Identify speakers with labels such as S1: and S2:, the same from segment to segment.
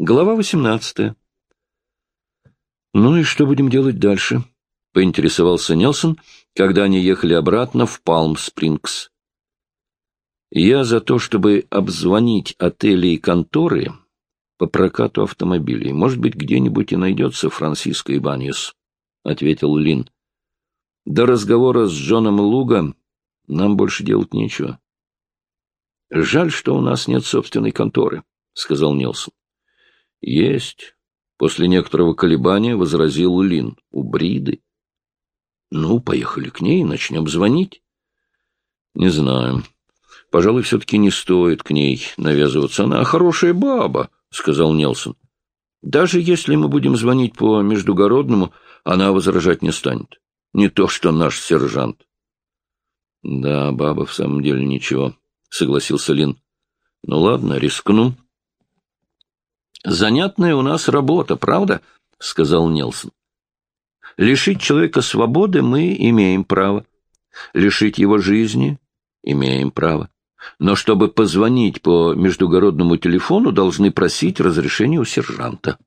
S1: Глава 18. «Ну и что будем делать дальше?» — поинтересовался Нелсон, когда они ехали обратно в Палм-Спрингс. «Я за то, чтобы обзвонить отели и конторы по прокату автомобилей. Может быть, где-нибудь и найдется Франциско и Баньес», — ответил Лин. «До разговора с Джоном Луга нам больше делать нечего». «Жаль, что у нас нет собственной конторы», — сказал Нелсон. — Есть. После некоторого колебания возразил Лин. — У Бриды. — Ну, поехали к ней, начнем звонить. — Не знаю. Пожалуй, все-таки не стоит к ней навязываться. Она хорошая баба, — сказал Нелсон. — Даже если мы будем звонить по междугородному, она возражать не станет. Не то, что наш сержант. — Да, баба в самом деле ничего, — согласился Лин. — Ну ладно, рискну. «Занятная у нас работа, правда?» — сказал Нелсон. «Лишить человека свободы мы имеем право. Лишить его жизни имеем право. Но чтобы позвонить по междугородному телефону, должны просить разрешения у сержанта».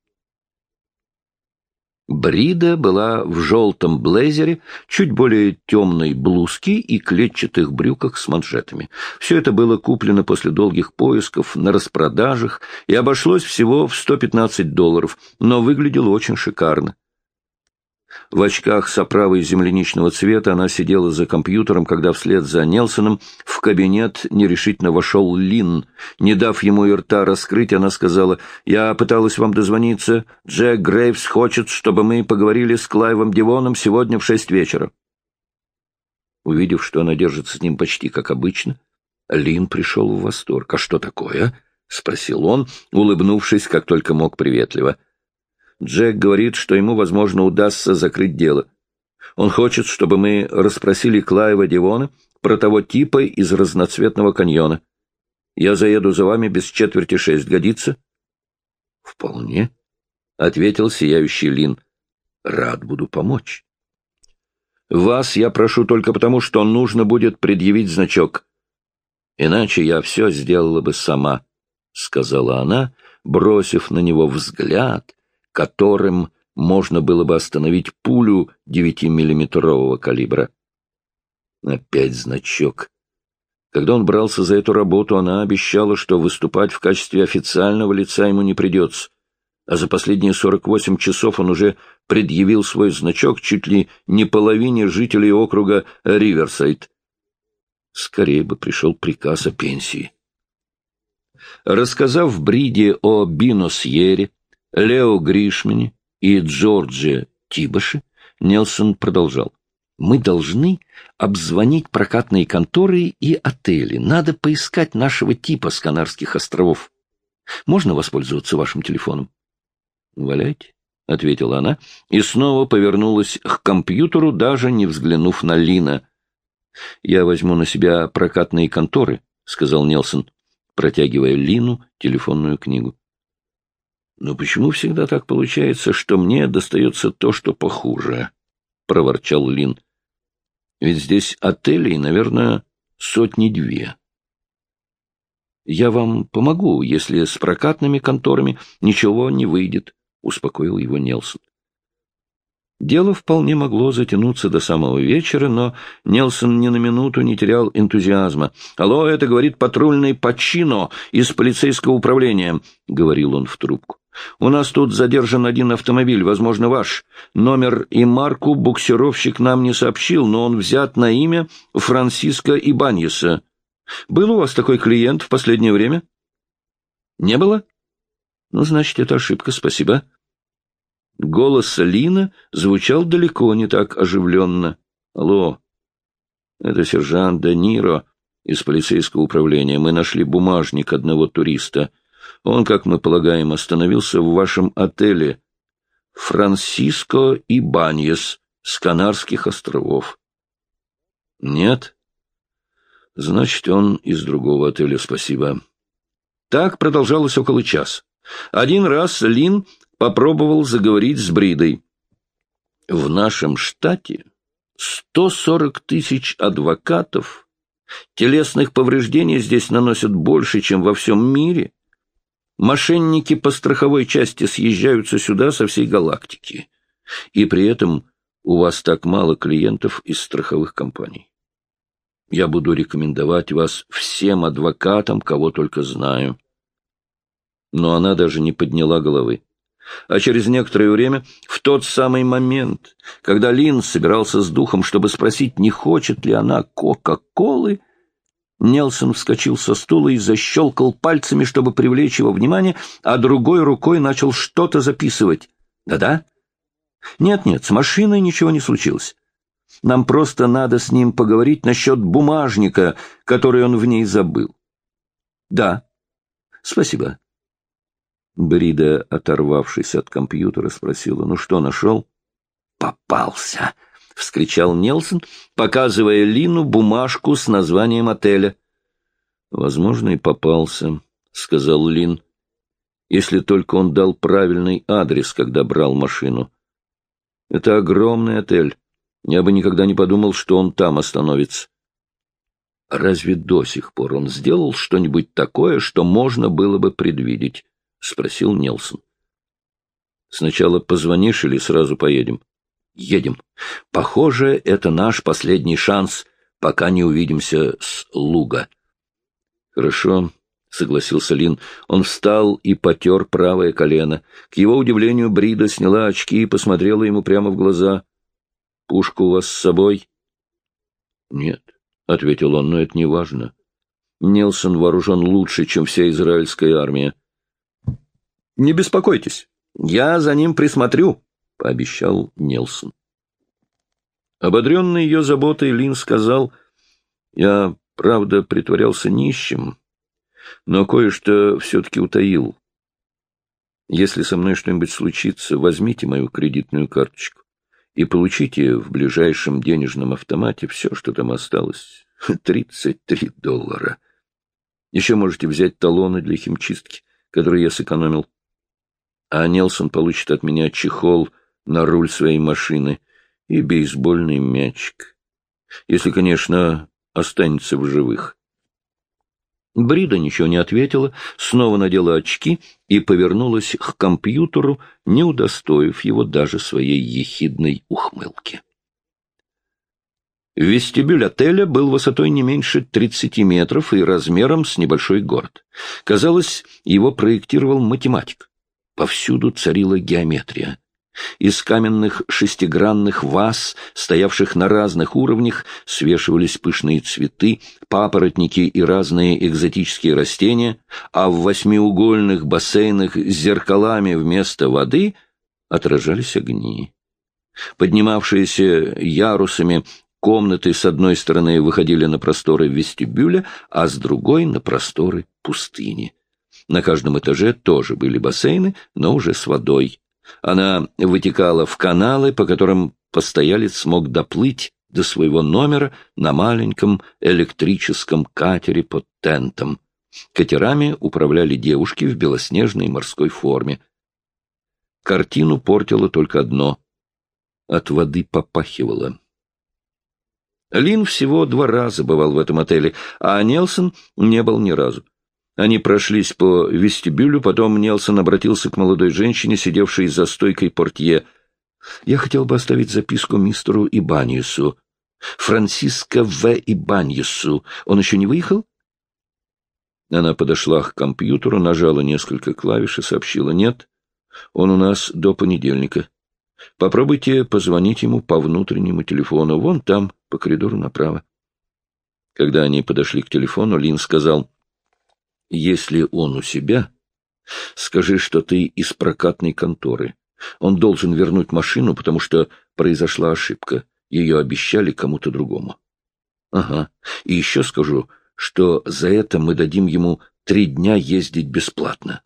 S1: Брида была в желтом блейзере, чуть более темной блузке и клетчатых брюках с манжетами. Все это было куплено после долгих поисков на распродажах и обошлось всего в 115 долларов, но выглядело очень шикарно. В очках с оправой земляничного цвета она сидела за компьютером, когда вслед за Нелсоном в кабинет нерешительно вошел Лин. Не дав ему и рта раскрыть, она сказала, «Я пыталась вам дозвониться. Джек Грейвс хочет, чтобы мы поговорили с Клайвом Дивоном сегодня в шесть вечера». Увидев, что она держится с ним почти как обычно, Лин пришел в восторг. «А что такое?» — спросил он, улыбнувшись, как только мог приветливо. — Джек говорит, что ему, возможно, удастся закрыть дело. Он хочет, чтобы мы расспросили Клаева Дивона про того типа из разноцветного каньона. Я заеду за вами без четверти шесть. Годится? — Вполне, — ответил сияющий Лин. — Рад буду помочь. — Вас я прошу только потому, что нужно будет предъявить значок. Иначе я все сделала бы сама, — сказала она, бросив на него взгляд, которым можно было бы остановить пулю девятимиллиметрового калибра. Опять значок. Когда он брался за эту работу, она обещала, что выступать в качестве официального лица ему не придется. А за последние 48 часов он уже предъявил свой значок чуть ли не половине жителей округа Риверсайд. Скорее бы пришел приказ о пенсии. Рассказав Бриде о Биносьере, Лео Гришмане и Джорджи Тибаши, Нелсон продолжал. Мы должны обзвонить прокатные конторы и отели. Надо поискать нашего типа с Канарских островов. Можно воспользоваться вашим телефоном? — Валяйте, — ответила она, и снова повернулась к компьютеру, даже не взглянув на Лина. — Я возьму на себя прокатные конторы, — сказал Нелсон, протягивая Лину телефонную книгу. Но почему всегда так получается, что мне достается то, что похуже? — проворчал Лин. — Ведь здесь отелей, наверное, сотни-две. — Я вам помогу, если с прокатными конторами ничего не выйдет, — успокоил его Нелсон. Дело вполне могло затянуться до самого вечера, но Нелсон ни на минуту не терял энтузиазма. «Алло, это, говорит, патрульный Пачино из полицейского управления», — говорил он в трубку. У нас тут задержан один автомобиль, возможно, ваш. Номер и марку буксировщик нам не сообщил, но он взят на имя Франциска Ибаньеса. Был у вас такой клиент в последнее время? Не было? Ну, значит, это ошибка, спасибо. Голос Лина звучал далеко не так оживленно. Алло, это сержант Де Ниро из полицейского управления. Мы нашли бумажник одного туриста — он, как мы полагаем, остановился в вашем отеле «Франсиско и Баньес» с Канарских островов. Нет? Значит, он из другого отеля, спасибо. Так продолжалось около часа. Один раз Лин попробовал заговорить с Бридой. В нашем штате 140 тысяч адвокатов. Телесных повреждений здесь наносят больше, чем во всем мире. Мошенники по страховой части съезжаются сюда со всей галактики. И при этом у вас так мало клиентов из страховых компаний. Я буду рекомендовать вас всем адвокатам, кого только знаю. Но она даже не подняла головы. А через некоторое время, в тот самый момент, когда Лин собирался с духом, чтобы спросить, не хочет ли она Кока-Колы, Нелсон вскочил со стула и защелкал пальцами, чтобы привлечь его внимание, а другой рукой начал что-то записывать. «Да-да?» «Нет-нет, с машиной ничего не случилось. Нам просто надо с ним поговорить насчет бумажника, который он в ней забыл». «Да». «Спасибо». Брида, оторвавшись от компьютера, спросила, «Ну что, нашел?» «Попался!» — вскричал Нелсон, показывая Лину бумажку с названием отеля. — Возможно, и попался, — сказал Лин, — если только он дал правильный адрес, когда брал машину. Это огромный отель. Я бы никогда не подумал, что он там остановится. Разве до сих пор он сделал что-нибудь такое, что можно было бы предвидеть? — спросил Нелсон. — Сначала позвонишь или сразу поедем? Едем. Похоже, это наш последний шанс, пока не увидимся с Луга. Хорошо, — согласился Лин. Он встал и потер правое колено. К его удивлению, Брида сняла очки и посмотрела ему прямо в глаза. — Пушка у вас с собой? — Нет, — ответил он, — но это не важно. Нелсон вооружен лучше, чем вся израильская армия. — Не беспокойтесь, я за ним присмотрю, — пообещал Нелсон. Ободренный ее заботой, Лин сказал, «Я, правда, притворялся нищим, но кое-что все-таки утаил. Если со мной что-нибудь случится, возьмите мою кредитную карточку и получите в ближайшем денежном автомате все, что там осталось. Тридцать три доллара. Еще можете взять талоны для химчистки, которые я сэкономил. А Нелсон получит от меня чехол на руль своей машины и бейсбольный мячик. Если, конечно, останется в живых. Брида ничего не ответила, снова надела очки и повернулась к компьютеру, не удостоив его даже своей ехидной ухмылки. Вестибюль отеля был высотой не меньше 30 метров и размером с небольшой город. Казалось, его проектировал математик. Повсюду царила геометрия. Из каменных шестигранных ваз, стоявших на разных уровнях, свешивались пышные цветы, папоротники и разные экзотические растения, а в восьмиугольных бассейнах с зеркалами вместо воды отражались огни. Поднимавшиеся ярусами комнаты с одной стороны выходили на просторы вестибюля, а с другой — на просторы пустыни. На каждом этаже тоже были бассейны, но уже с водой. Она вытекала в каналы, по которым постоялец смог доплыть до своего номера на маленьком электрическом катере под тентом. Катерами управляли девушки в белоснежной морской форме. Картину портило только одно — от воды попахивало. Лин всего два раза бывал в этом отеле, а Нелсон не был ни разу. Они прошлись по вестибюлю, потом Нелсон обратился к молодой женщине, сидевшей за стойкой портье. «Я хотел бы оставить записку мистеру Ибаньюсу. Франциско В. Ибаньюсу. Он еще не выехал?» Она подошла к компьютеру, нажала несколько клавиш и сообщила «Нет, он у нас до понедельника. Попробуйте позвонить ему по внутреннему телефону, вон там, по коридору направо». Когда они подошли к телефону, Лин сказал если он у себя, скажи, что ты из прокатной конторы. Он должен вернуть машину, потому что произошла ошибка. Ее обещали кому-то другому. Ага. И еще скажу, что за это мы дадим ему три дня ездить бесплатно.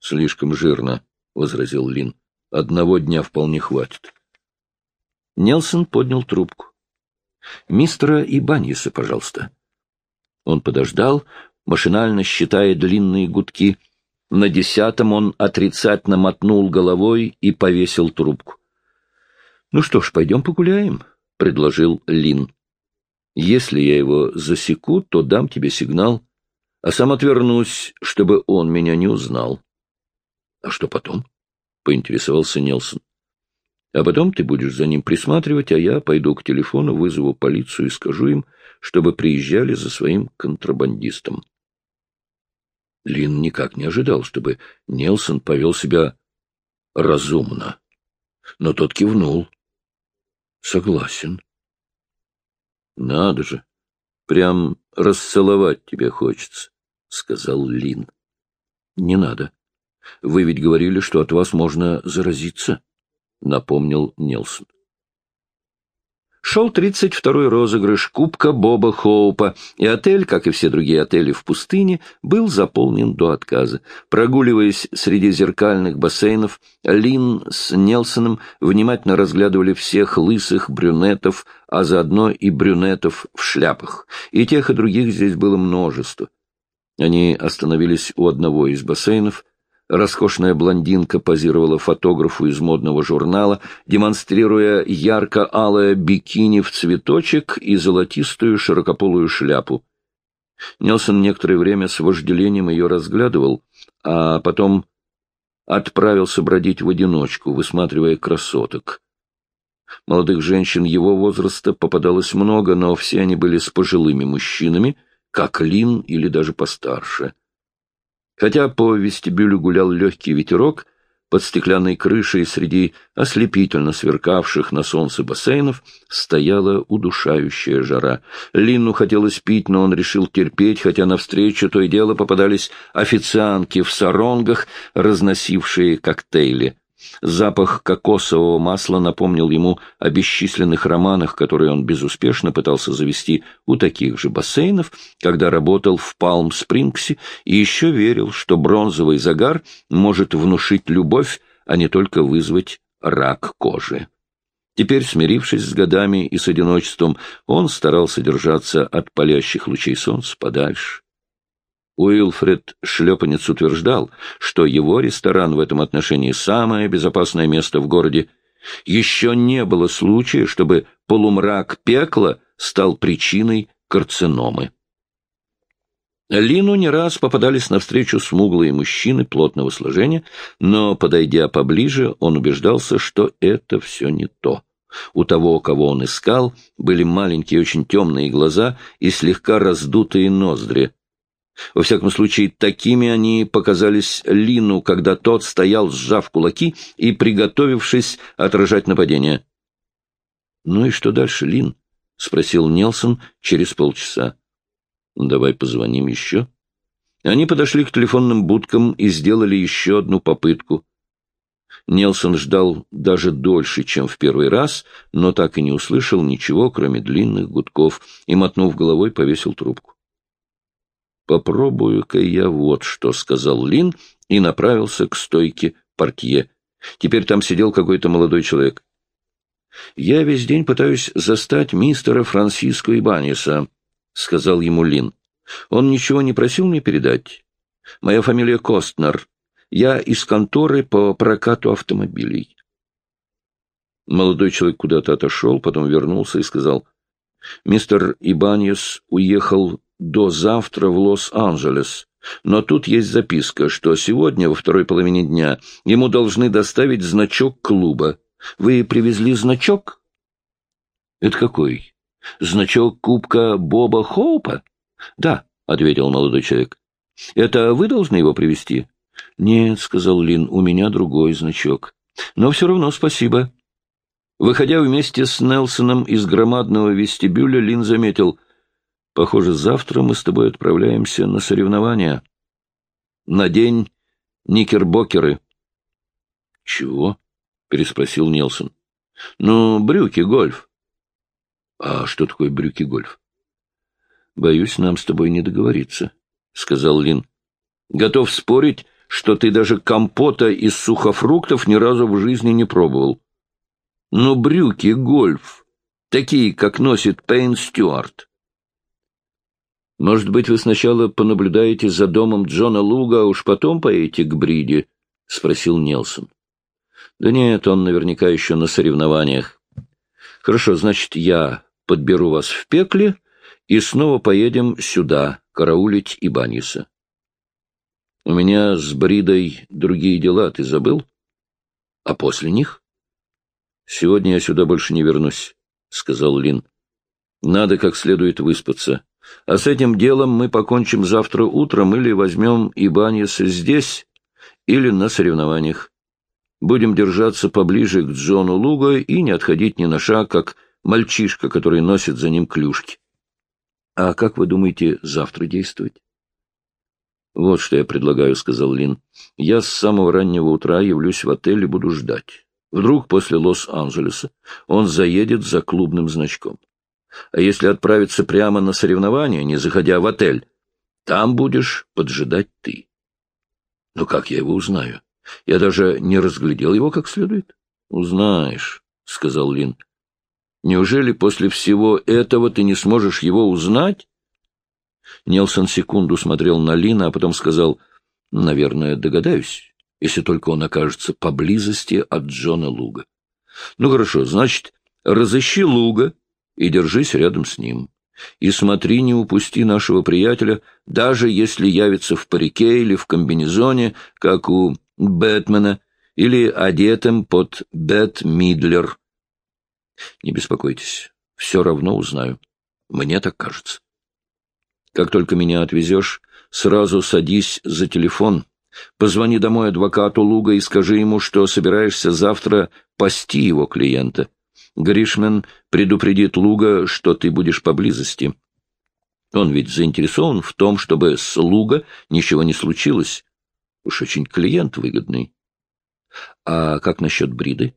S1: Слишком жирно, — возразил Лин. Одного дня вполне хватит. Нелсон поднял трубку. «Мистера Ибаньеса, пожалуйста». Он подождал, машинально считая длинные гудки. На десятом он отрицательно мотнул головой и повесил трубку. — Ну что ж, пойдем погуляем, — предложил Лин. — Если я его засеку, то дам тебе сигнал. а сам отвернусь, чтобы он меня не узнал. — А что потом? — поинтересовался Нелсон. — А потом ты будешь за ним присматривать, а я пойду к телефону, вызову полицию и скажу им, чтобы приезжали за своим контрабандистом. Лин никак не ожидал, чтобы Нелсон повел себя разумно. Но тот кивнул. — Согласен. — Надо же, прям расцеловать тебе хочется, — сказал Лин. — Не надо. Вы ведь говорили, что от вас можно заразиться, — напомнил Нелсон. Шел 32-й розыгрыш Кубка Боба Хоупа, и отель, как и все другие отели в пустыне, был заполнен до отказа. Прогуливаясь среди зеркальных бассейнов, Лин с Нелсоном внимательно разглядывали всех лысых брюнетов, а заодно и брюнетов в шляпах. И тех, и других здесь было множество. Они остановились у одного из бассейнов — Роскошная блондинка позировала фотографу из модного журнала, демонстрируя ярко-алое бикини в цветочек и золотистую широкополую шляпу. Нелсон некоторое время с вожделением ее разглядывал, а потом отправился бродить в одиночку, высматривая красоток. Молодых женщин его возраста попадалось много, но все они были с пожилыми мужчинами, как Лин или даже постарше. Хотя по вестибюлю гулял легкий ветерок, под стеклянной крышей среди ослепительно сверкавших на солнце бассейнов стояла удушающая жара. Линну хотелось пить, но он решил терпеть, хотя навстречу то и дело попадались официантки в саронгах, разносившие коктейли. Запах кокосового масла напомнил ему о бесчисленных романах, которые он безуспешно пытался завести у таких же бассейнов, когда работал в Палм-Спрингсе, и еще верил, что бронзовый загар может внушить любовь, а не только вызвать рак кожи. Теперь, смирившись с годами и с одиночеством, он старался держаться от палящих лучей солнца подальше. Уилфред Шлепанец утверждал, что его ресторан в этом отношении самое безопасное место в городе. Еще не было случая, чтобы полумрак пекла стал причиной карциномы. Лину не раз попадались навстречу смуглые мужчины плотного сложения, но, подойдя поближе, он убеждался, что это все не то. У того, кого он искал, были маленькие, очень темные глаза и слегка раздутые ноздри. Во всяком случае, такими они показались Лину, когда тот стоял, сжав кулаки и приготовившись отражать нападение. — Ну и что дальше, Лин? — спросил Нелсон через полчаса. — Давай позвоним еще. Они подошли к телефонным будкам и сделали еще одну попытку. Нелсон ждал даже дольше, чем в первый раз, но так и не услышал ничего, кроме длинных гудков, и, мотнув головой, повесил трубку. «Попробую-ка я вот что», — сказал Лин и направился к стойке портье. Теперь там сидел какой-то молодой человек. «Я весь день пытаюсь застать мистера Франсиско Ибаниса», — сказал ему Лин. «Он ничего не просил мне передать. Моя фамилия Костнер. Я из конторы по прокату автомобилей». Молодой человек куда-то отошел, потом вернулся и сказал, «Мистер Ибаньес уехал до завтра в Лос-Анджелес. Но тут есть записка, что сегодня, во второй половине дня, ему должны доставить значок клуба. Вы привезли значок? — Это какой? Значок кубка Боба Хоупа? — Да, — ответил молодой человек. — Это вы должны его привезти? — Нет, — сказал Лин, — у меня другой значок. Но все равно спасибо. Выходя вместе с Нелсоном из громадного вестибюля, Лин заметил — Похоже, завтра мы с тобой отправляемся на соревнования. На день никербокеры. — Чего? — переспросил Нилсон. — Ну, брюки, гольф. — А что такое брюки, гольф? — Боюсь, нам с тобой не договориться, — сказал Лин. — Готов спорить, что ты даже компота из сухофруктов ни разу в жизни не пробовал. Но ну, брюки, гольф, такие, как носит Пейн Стюарт. Может быть, вы сначала понаблюдаете за домом Джона Луга, а уж потом поедете к Бриди? — спросил Нелсон. — Да нет, он наверняка еще на соревнованиях. — Хорошо, значит, я подберу вас в пекле и снова поедем сюда, караулить Ибаниса. У меня с Бридой другие дела, ты забыл? А после них? Сегодня я сюда больше не вернусь, — сказал Лин. Надо как следует выспаться. А с этим делом мы покончим завтра утром или возьмем Ибаниса здесь, или на соревнованиях. Будем держаться поближе к Джону Луга и не отходить ни на шаг, как мальчишка, который носит за ним клюшки. А как вы думаете завтра действовать? Вот что я предлагаю, — сказал Лин. Я с самого раннего утра явлюсь в отель и буду ждать. Вдруг после Лос-Анджелеса он заедет за клубным значком. А если отправиться прямо на соревнования, не заходя в отель, там будешь поджидать ты. Но как я его узнаю? Я даже не разглядел его как следует. — Узнаешь, — сказал Лин. — Неужели после всего этого ты не сможешь его узнать? Нелсон секунду смотрел на Лина, а потом сказал, — Наверное, догадаюсь, если только он окажется поблизости от Джона Луга. — Ну хорошо, значит, разыщи Луга и держись рядом с ним. И смотри, не упусти нашего приятеля, даже если явится в парике или в комбинезоне, как у Бэтмена, или одетым под Бэт Мидлер. Не беспокойтесь, все равно узнаю. Мне так кажется. Как только меня отвезешь, сразу садись за телефон, позвони домой адвокату Луга и скажи ему, что собираешься завтра пасти его клиента. Гришмен предупредит Луга, что ты будешь поблизости. Он ведь заинтересован в том, чтобы с Луга ничего не случилось. Уж очень клиент выгодный. А как насчет Бриды?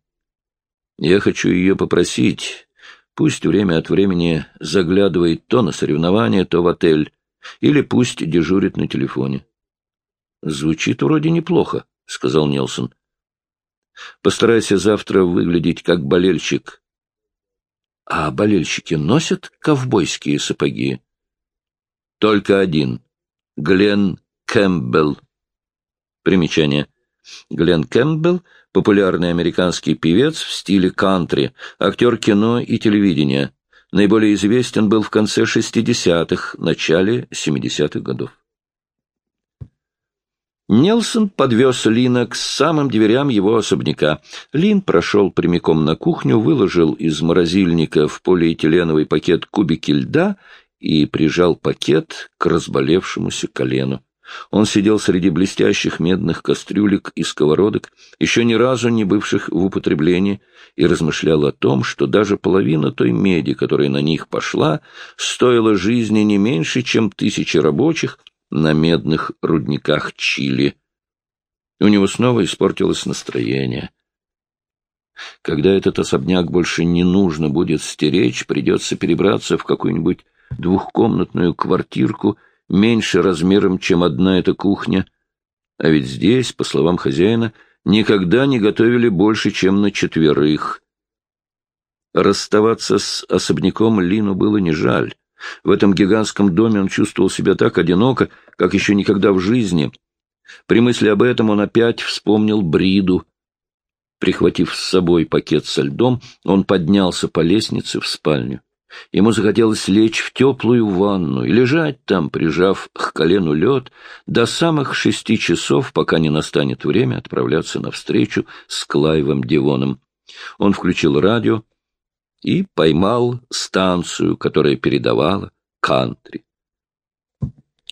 S1: Я хочу ее попросить. Пусть время от времени заглядывает то на соревнования, то в отель. Или пусть дежурит на телефоне. Звучит вроде неплохо, — сказал Нелсон. Постарайся завтра выглядеть как болельщик. А болельщики носят ковбойские сапоги? Только один. Глен Кэмпбелл. Примечание. Глен Кэмпбелл — популярный американский певец в стиле кантри, актер кино и телевидения. Наиболее известен был в конце 60-х, начале 70-х годов. Нелсон подвез Лина к самым дверям его особняка. Лин прошел прямиком на кухню, выложил из морозильника в полиэтиленовый пакет кубики льда и прижал пакет к разболевшемуся колену. Он сидел среди блестящих медных кастрюлек и сковородок, еще ни разу не бывших в употреблении, и размышлял о том, что даже половина той меди, которая на них пошла, стоила жизни не меньше, чем тысячи рабочих, на медных рудниках Чили. У него снова испортилось настроение. Когда этот особняк больше не нужно будет стеречь, придется перебраться в какую-нибудь двухкомнатную квартирку, меньше размером, чем одна эта кухня. А ведь здесь, по словам хозяина, никогда не готовили больше, чем на четверых. Расставаться с особняком Лину было не жаль. В этом гигантском доме он чувствовал себя так одиноко, как еще никогда в жизни. При мысли об этом он опять вспомнил Бриду. Прихватив с собой пакет со льдом, он поднялся по лестнице в спальню. Ему захотелось лечь в теплую ванну и лежать там, прижав к колену лед, до самых шести часов, пока не настанет время отправляться навстречу с Клайвом Дивоном. Он включил радио, и поймал станцию, которая передавала кантри.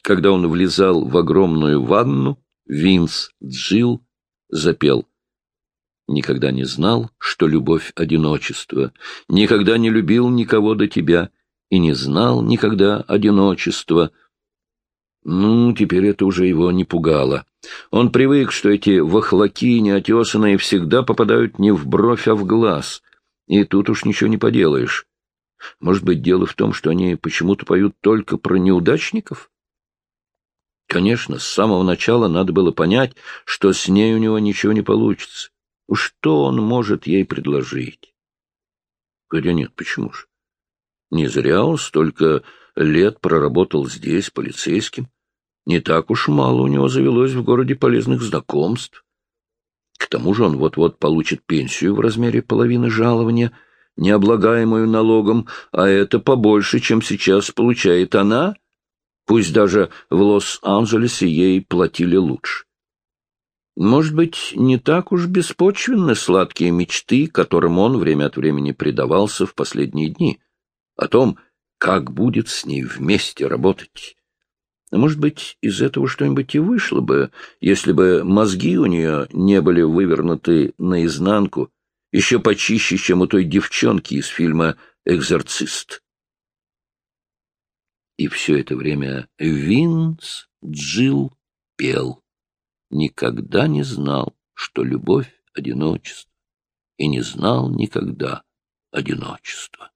S1: Когда он влезал в огромную ванну, Винс Джилл запел «Никогда не знал, что любовь — одиночество, никогда не любил никого до тебя и не знал никогда одиночества». Ну, теперь это уже его не пугало. Он привык, что эти вахлаки неотесанные всегда попадают не в бровь, а в глаз. И тут уж ничего не поделаешь. Может быть, дело в том, что они почему-то поют только про неудачников? Конечно, с самого начала надо было понять, что с ней у него ничего не получится. Что он может ей предложить? Хотя нет, почему же? Не зря он столько лет проработал здесь полицейским. Не так уж мало у него завелось в городе полезных знакомств. К тому же он вот-вот получит пенсию в размере половины жалования, необлагаемую налогом, а это побольше, чем сейчас получает она, пусть даже в Лос-Анджелесе ей платили лучше. Может быть, не так уж беспочвенны сладкие мечты, которым он время от времени предавался в последние дни, о том, как будет с ней вместе работать. Может быть, из этого что-нибудь и вышло бы, если бы мозги у нее не были вывернуты наизнанку, еще почище, чем у той девчонки из фильма «Экзорцист». И все это время Винс Джилл пел. Никогда не знал, что любовь — одиночество, и не знал никогда одиночества.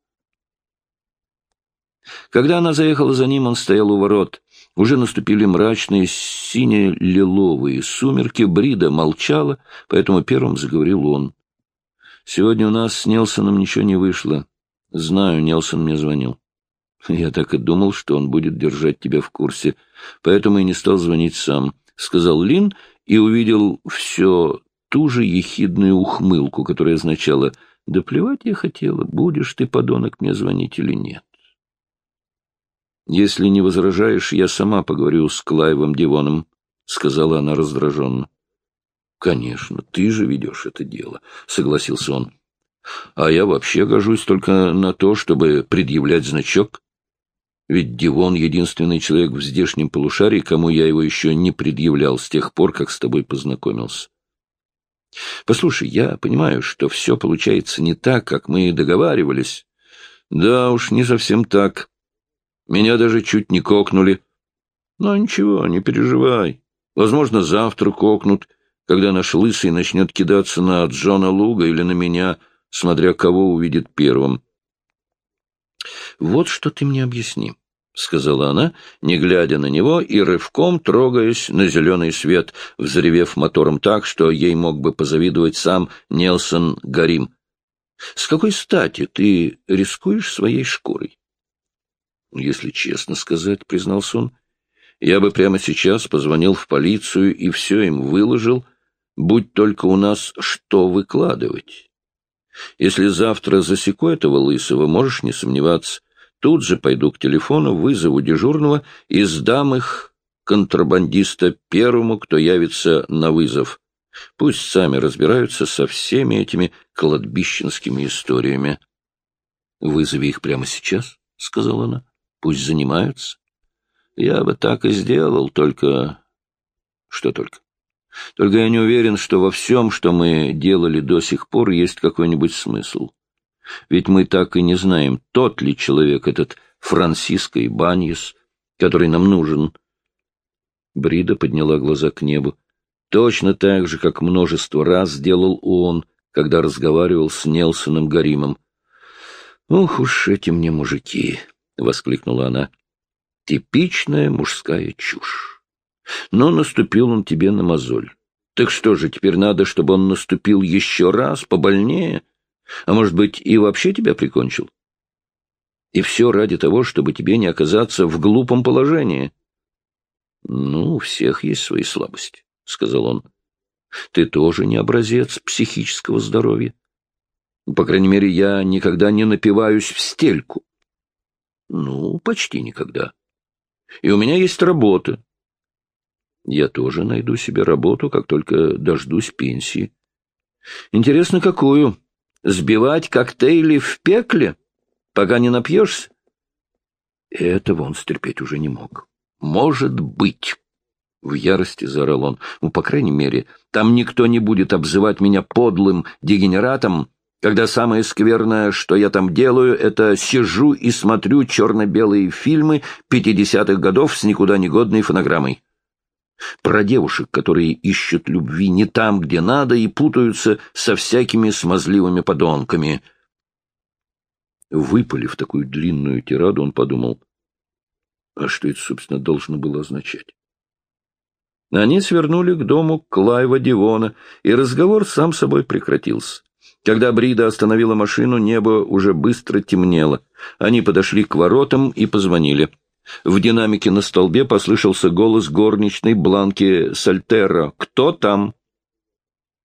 S1: Когда она заехала за ним, он стоял у ворот. Уже наступили мрачные сине-лиловые сумерки. Брида молчала, поэтому первым заговорил он. «Сегодня у нас с Нелсоном ничего не вышло. Знаю, Нелсон мне звонил. Я так и думал, что он будет держать тебя в курсе, поэтому и не стал звонить сам», — сказал Лин и увидел все ту же ехидную ухмылку, которая означала «Да плевать я хотела, будешь ты, подонок, мне звонить или нет». «Если не возражаешь, я сама поговорю с Клайвом Дивоном», — сказала она раздраженно. «Конечно, ты же ведешь это дело», — согласился он. «А я вообще гожусь только на то, чтобы предъявлять значок. Ведь Дивон — единственный человек в здешнем полушарии, кому я его еще не предъявлял с тех пор, как с тобой познакомился. Послушай, я понимаю, что все получается не так, как мы договаривались. Да уж, не совсем так. Меня даже чуть не кокнули. Но ничего, не переживай. Возможно, завтра кокнут, когда наш лысый начнет кидаться на Джона Луга или на меня, смотря кого увидит первым. Вот что ты мне объясни. — сказала она, не глядя на него и рывком трогаясь на зеленый свет, взревев мотором так, что ей мог бы позавидовать сам Нелсон Гарим. — С какой стати ты рискуешь своей шкурой? Если честно сказать, признался он, я бы прямо сейчас позвонил в полицию и все им выложил, будь только у нас что выкладывать. Если завтра засеку этого лысого, можешь не сомневаться. Тут же пойду к телефону, вызову дежурного и сдам их контрабандиста первому, кто явится на вызов. Пусть сами разбираются со всеми этими кладбищенскими историями. — Вызови их прямо сейчас, — сказала она. Пусть занимаются. Я бы так и сделал, только... Что только? Только я не уверен, что во всем, что мы делали до сих пор, есть какой-нибудь смысл. Ведь мы так и не знаем, тот ли человек этот Франциско и Баньес, который нам нужен. Брида подняла глаза к небу. Точно так же, как множество раз сделал он, когда разговаривал с Нелсоном Гаримом. Ух уж эти мне мужики! Воскликнула она. Типичная мужская чушь. Но наступил он тебе на мозоль. Так что же, теперь надо, чтобы он наступил еще раз, побольнее? А может быть, и вообще тебя прикончил? И все ради того, чтобы тебе не оказаться в глупом положении. Ну, у всех есть свои слабости, — сказал он. Ты тоже не образец психического здоровья. По крайней мере, я никогда не напиваюсь в стельку. Ну, почти никогда. И у меня есть работа. Я тоже найду себе работу, как только дождусь пенсии. Интересно, какую? Сбивать коктейли в пекле, пока не напьешься? Этого он стерпеть уже не мог. Может быть. В ярости заорал он. Ну, по крайней мере, там никто не будет обзывать меня подлым дегенератом, когда самое скверное, что я там делаю, это сижу и смотрю черно-белые фильмы пятидесятых годов с никуда не годной фонограммой. Про девушек, которые ищут любви не там, где надо, и путаются со всякими смазливыми подонками. Выпалив такую длинную тираду, он подумал, а что это, собственно, должно было означать? Они свернули к дому Клайва Дивона, и разговор сам собой прекратился. Когда Брида остановила машину, небо уже быстро темнело. Они подошли к воротам и позвонили. В динамике на столбе послышался голос горничной Бланки Сальтеро. «Кто там?»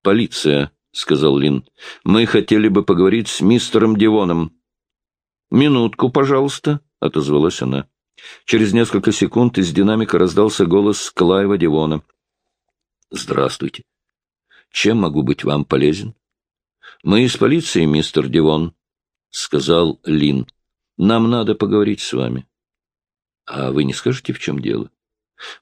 S1: «Полиция», — сказал Лин. Мы хотели бы поговорить с мистером Дивоном. Минутку, пожалуйста, отозвалась она. Через несколько секунд из динамика раздался голос Клайва Дивона. Здравствуйте. Чем могу быть вам полезен? Мы из полиции, мистер Дивон, сказал Лин. Нам надо поговорить с вами. А вы не скажете, в чем дело?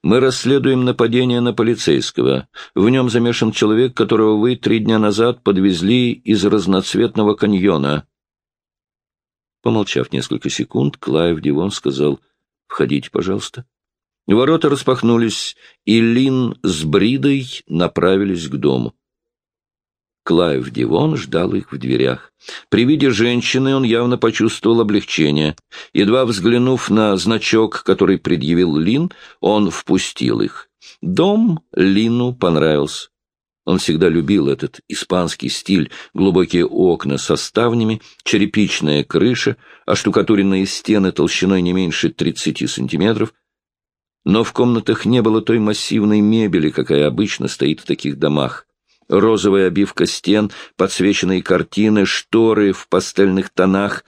S1: Мы расследуем нападение на полицейского. В нем замешан человек, которого вы три дня назад подвезли из разноцветного каньона. Помолчав несколько секунд, Клайв Дивон сказал, «Входите, пожалуйста». Ворота распахнулись, и Лин с Бридой направились к дому. Клайв Дивон ждал их в дверях. При виде женщины он явно почувствовал облегчение. Едва взглянув на значок, который предъявил Лин, он впустил их. Дом Лину понравился. Он всегда любил этот испанский стиль, глубокие окна со ставнями, черепичная крыша, оштукатуренные стены толщиной не меньше 30 сантиметров. Но в комнатах не было той массивной мебели, какая обычно стоит в таких домах розовая обивка стен, подсвеченные картины, шторы в пастельных тонах.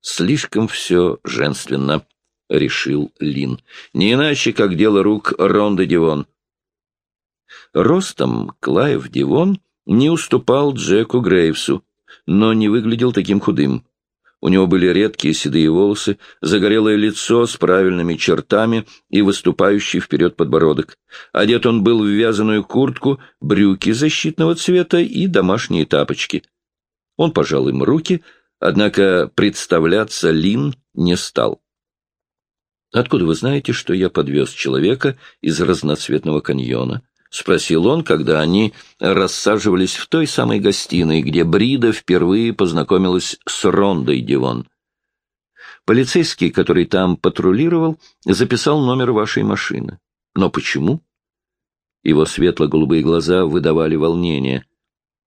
S1: Слишком все женственно, — решил Лин. Не иначе, как дело рук Ронда Дивон. Ростом Клайв Дивон не уступал Джеку Грейвсу, но не выглядел таким худым. У него были редкие седые волосы, загорелое лицо с правильными чертами и выступающий вперед подбородок. Одет он был в вязаную куртку, брюки защитного цвета и домашние тапочки. Он пожал им руки, однако представляться Лин не стал. «Откуда вы знаете, что я подвез человека из разноцветного каньона?» — спросил он, когда они рассаживались в той самой гостиной, где Брида впервые познакомилась с Рондой Дивон. Полицейский, который там патрулировал, записал номер вашей машины. Но почему? Его светло-голубые глаза выдавали волнение.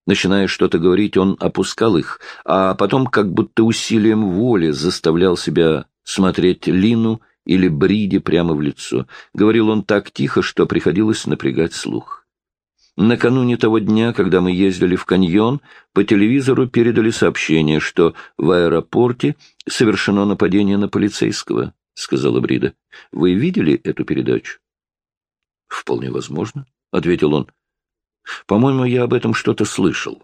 S1: Начиная что-то говорить, он опускал их, а потом как будто усилием воли заставлял себя смотреть Лину или Бриде прямо в лицо. Говорил он так тихо, что приходилось напрягать слух. Накануне того дня, когда мы ездили в каньон, по телевизору передали сообщение, что в аэропорте совершено нападение на полицейского, — сказала Брида. — Вы видели эту передачу? — Вполне возможно, — ответил он. — По-моему, я об этом что-то слышал.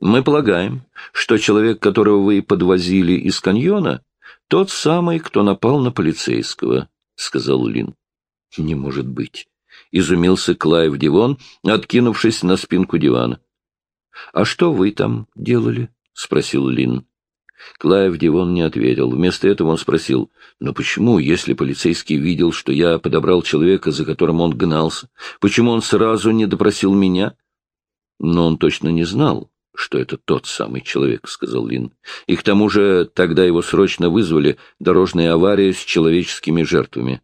S1: Мы полагаем, что человек, которого вы подвозили из каньона, тот самый, кто напал на полицейского, — сказал Лин. — Не может быть, — изумился Клайв Дивон, откинувшись на спинку дивана. — А что вы там делали? — спросил Лин. Клайв Дивон не ответил. Вместо этого он спросил, «Но почему, если полицейский видел, что я подобрал человека, за которым он гнался, почему он сразу не допросил меня?» Но он точно не знал, что это тот самый человек, — сказал Лин. И к тому же тогда его срочно вызвали дорожная авария с человеческими жертвами.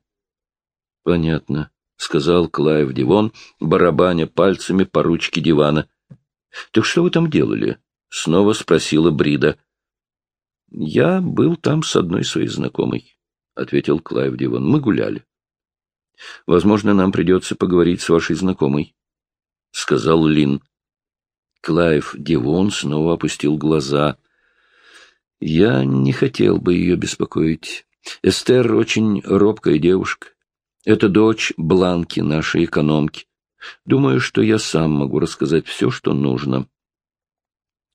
S1: — Понятно, — сказал Клайв Дивон, барабаня пальцами по ручке дивана. — Так что вы там делали? — снова спросила Брида. — Я был там с одной своей знакомой, — ответил Клайв Дивон. — Мы гуляли. — Возможно, нам придется поговорить с вашей знакомой, — сказал Лин. Клайв Дивон снова опустил глаза. «Я не хотел бы ее беспокоить. Эстер очень робкая девушка. Это дочь Бланки, нашей экономки. Думаю, что я сам могу рассказать все, что нужно».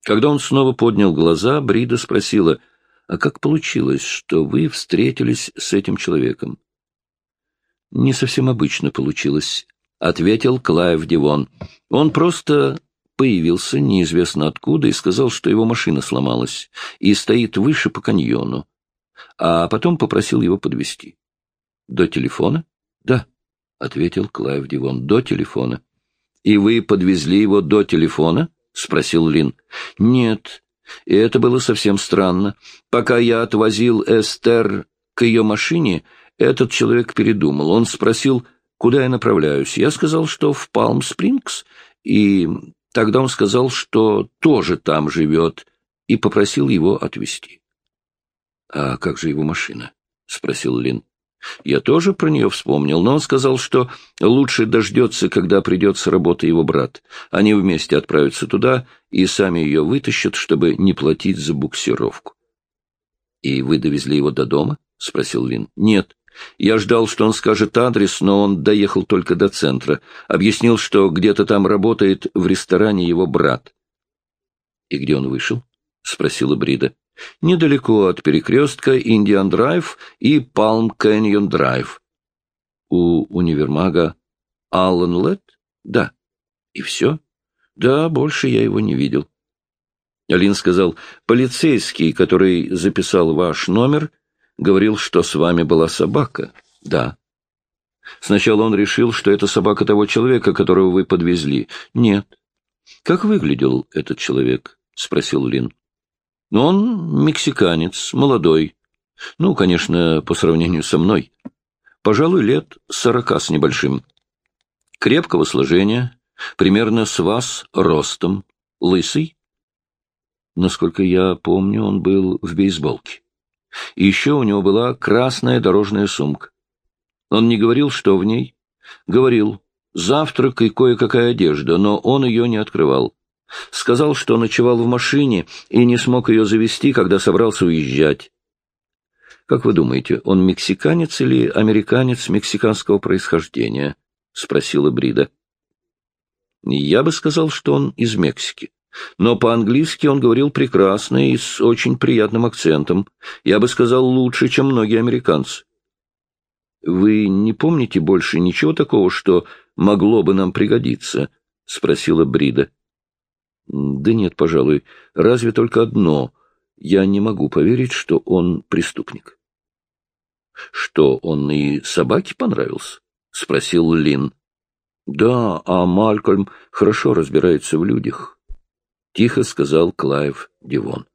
S1: Когда он снова поднял глаза, Брида спросила, «А как получилось, что вы встретились с этим человеком?» «Не совсем обычно получилось», — ответил Клайв Дивон. «Он просто появился неизвестно откуда и сказал, что его машина сломалась и стоит выше по каньону, а потом попросил его подвезти. До телефона? Да, — ответил Клайв Дивон, — до телефона. — И вы подвезли его до телефона? — спросил Лин. — Нет, и это было совсем странно. Пока я отвозил Эстер к ее машине, этот человек передумал. Он спросил, куда я направляюсь. Я сказал, что в Палм-Спрингс, и Тогда он сказал, что тоже там живет, и попросил его отвезти. — А как же его машина? — спросил Лин. Я тоже про нее вспомнил, но он сказал, что лучше дождется, когда придет с работы его брат. Они вместе отправятся туда и сами ее вытащат, чтобы не платить за буксировку. — И вы довезли его до дома? — спросил Лин. — Нет. Я ждал, что он скажет адрес, но он доехал только до центра. Объяснил, что где-то там работает в ресторане его брат. — И где он вышел? — спросила Брида. — Недалеко от перекрестка Индиан-Драйв и Палм-Кэньон-Драйв. — У универмага Аллен Летт? — Да. — И все? — Да, больше я его не видел. Алин сказал, — полицейский, который записал ваш номер, говорил, что с вами была собака. — Да. Сначала он решил, что это собака того человека, которого вы подвезли. — Нет. — Как выглядел этот человек? — спросил Лин. — Он мексиканец, молодой. Ну, конечно, по сравнению со мной. Пожалуй, лет сорока с небольшим. Крепкого сложения, примерно с вас ростом, лысый. Насколько я помню, он был в бейсболке. И еще у него была красная дорожная сумка. Он не говорил, что в ней. Говорил, завтрак и кое-какая одежда, но он ее не открывал. Сказал, что ночевал в машине и не смог ее завести, когда собрался уезжать. «Как вы думаете, он мексиканец или американец мексиканского происхождения?» — спросила Брида. «Я бы сказал, что он из Мексики. Но по-английски он говорил прекрасно и с очень приятным акцентом. Я бы сказал, лучше, чем многие американцы. Вы не помните больше ничего такого, что могло бы нам пригодиться? — спросила Брида. — Да нет, пожалуй, разве только одно. Я не могу поверить, что он преступник. — Что, он и собаке понравился? — спросил Лин. — Да, а Малькольм хорошо разбирается в людях, — тихо сказал Клайв Дивон.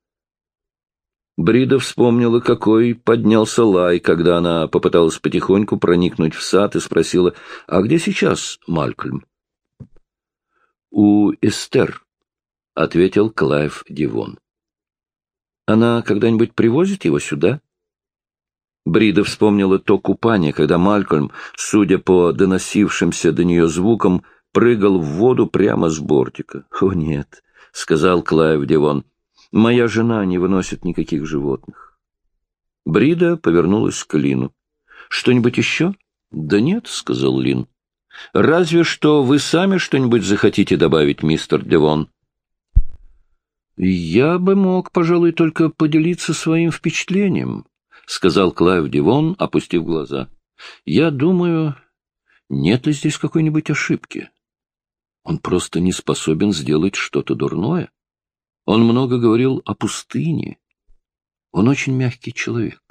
S1: Брида вспомнила, какой поднялся лай, когда она попыталась потихоньку проникнуть в сад и спросила, «А где сейчас Малькольм?» «У Эстер», — ответил Клайв Дивон. «Она когда-нибудь привозит его сюда?» Брида вспомнила то купание, когда Малькольм, судя по доносившимся до нее звукам, прыгал в воду прямо с бортика. «О, нет», — сказал Клайв Дивон, Моя жена не выносит никаких животных. Брида повернулась к Лину. «Что-нибудь еще?» «Да нет», — сказал Лин. «Разве что вы сами что-нибудь захотите добавить, мистер Девон?» «Я бы мог, пожалуй, только поделиться своим впечатлением», — сказал Клайв Девон, опустив глаза. «Я думаю, нет ли здесь какой-нибудь ошибки? Он просто не способен сделать что-то дурное». Он много говорил о пустыне. Он очень мягкий человек.